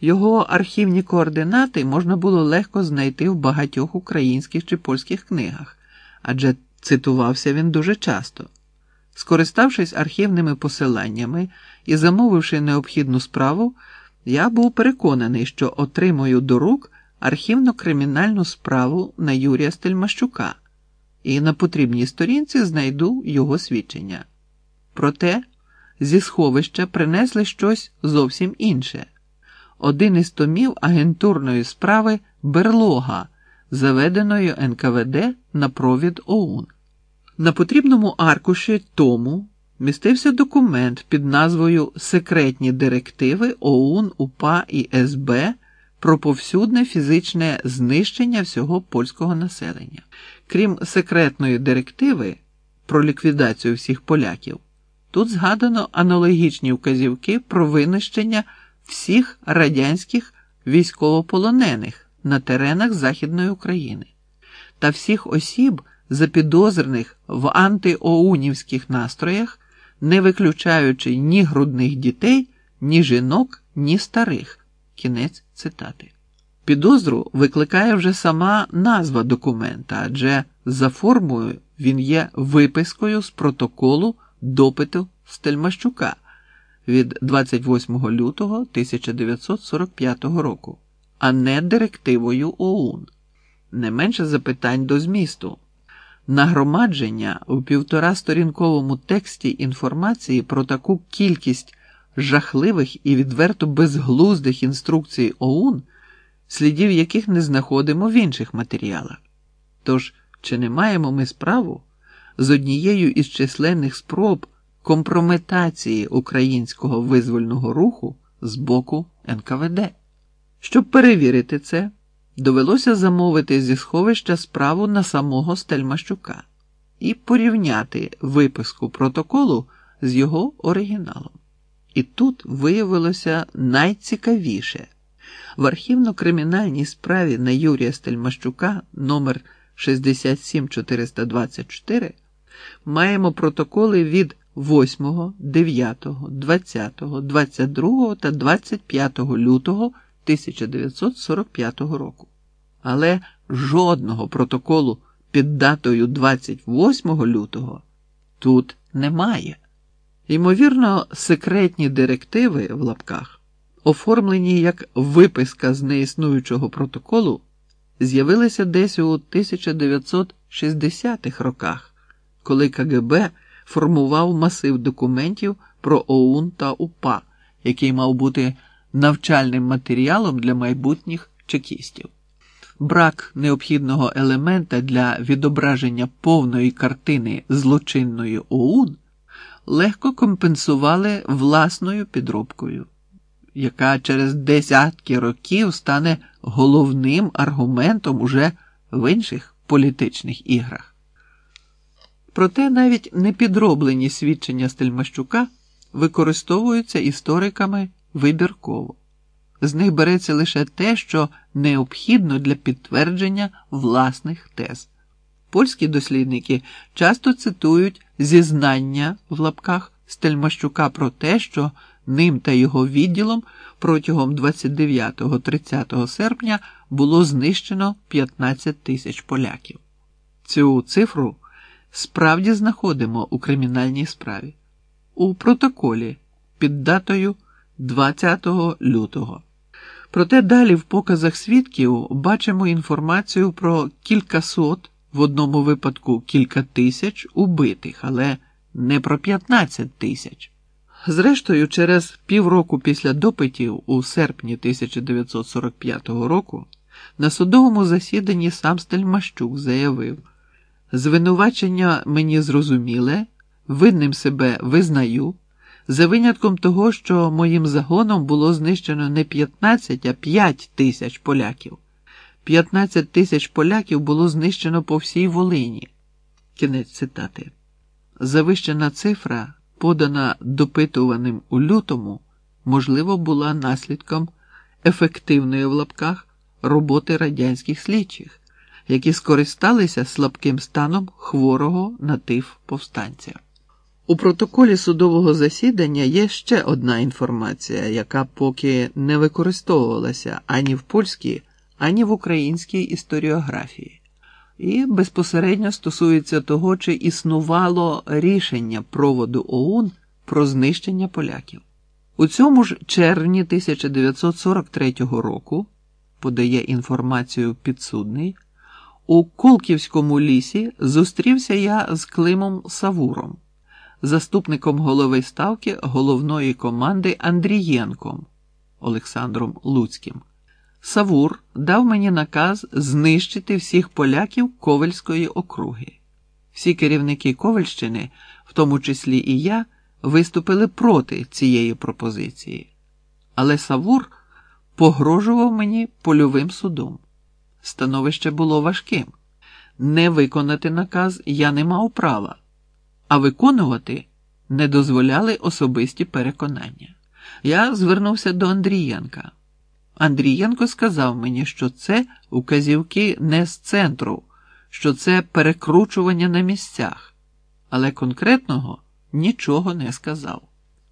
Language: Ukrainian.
Його архівні координати можна було легко знайти в багатьох українських чи польських книгах, адже цитувався він дуже часто. Скориставшись архівними посиланнями і замовивши необхідну справу, я був переконаний, що отримую до рук архівно-кримінальну справу на Юрія Стельмащука і на потрібній сторінці знайду його свідчення. Проте зі сховища принесли щось зовсім інше. Один із томів агентурної справи берлога, заведеної НКВД на провід ОУН. На потрібному аркуші тому містився документ під назвою Секретні директиви ОУН, УПА і СБ про повсюдне фізичне знищення всього польського населення. Крім секретної директиви про ліквідацію всіх поляків, тут згадано аналогічні вказівки про винищення всіх радянських військовополонених на теренах Західної України та всіх осіб, запідозрених в антиоунівських настроях, не виключаючи ні грудних дітей, ні жінок, ні старих. Кінець цитати. Підозру викликає вже сама назва документа, адже за формою він є випискою з протоколу допиту Стельмащука від 28 лютого 1945 року, а не директивою ОУН. Не менше запитань до змісту. Нагромадження у півторасторінковому тексті інформації про таку кількість жахливих і відверто безглуздих інструкцій ОУН, слідів яких не знаходимо в інших матеріалах. Тож, чи не маємо ми справу з однією із численних спроб компрометації українського визвольного руху з боку НКВД? Щоб перевірити це, довелося замовити зі сховища справу на самого Стельмащука і порівняти виписку протоколу з його оригіналом. І тут виявилося найцікавіше. В архівно-кримінальній справі на Юрія Стельмащука номер 67424 маємо протоколи від 8, 9, 20, 22 та 25 лютого 1945 року. Але жодного протоколу під датою 28 лютого тут немає. Ймовірно, секретні директиви в лапках, оформлені як виписка з неіснуючого протоколу, з'явилися десь у 1960-х роках, коли КГБ формував масив документів про ОУН та УПА, який мав бути навчальним матеріалом для майбутніх чекістів. Брак необхідного елемента для відображення повної картини злочинної ОУН легко компенсували власною підробкою, яка через десятки років стане головним аргументом уже в інших політичних іграх. Проте навіть непідроблені свідчення Стельмащука використовуються істориками вибірково. З них береться лише те, що необхідно для підтвердження власних тез. Польські дослідники часто цитують зізнання в лапках Стельмащука про те, що ним та його відділом протягом 29-30 серпня було знищено 15 тисяч поляків. Цю цифру справді знаходимо у кримінальній справі, у протоколі під датою 20 лютого. Проте далі в показах свідків бачимо інформацію про кількасот, в одному випадку кілька тисяч убитих, але не про 15 тисяч. Зрештою, через півроку після допитів у серпні 1945 року на судовому засіданні сам Стельмащук заявив: звинувачення мені зрозуміле, винним себе визнаю, за винятком того, що моїм загоном було знищено не 15, а 5 тисяч поляків. 15 тисяч поляків було знищено по всій Волині. Кінець цитати. Завищена цифра подана допитуваним у лютому, можливо, була наслідком ефективної в лапках роботи радянських слідчих, які скористалися слабким станом хворого на тиф повстанця. У протоколі судового засідання є ще одна інформація, яка поки не використовувалася ані в польській, ані в українській історіографії, і безпосередньо стосується того, чи існувало рішення проводу ОУН про знищення поляків. У цьому ж червні 1943 року подає інформацію підсудний. У Колківському лісі зустрівся я з Климом Савуром, заступником голови ставки головної команди Андрієнком Олександром Луцьким. Савур дав мені наказ знищити всіх поляків Ковельської округи. Всі керівники Ковальщини, в тому числі і я, виступили проти цієї пропозиції. Але Савур погрожував мені польовим судом. Становище було важким. Не виконати наказ я не мав права, а виконувати не дозволяли особисті переконання. Я звернувся до Андрієнка. Андрієнко сказав мені, що це указівки не з центру, що це перекручування на місцях, але конкретного нічого не сказав.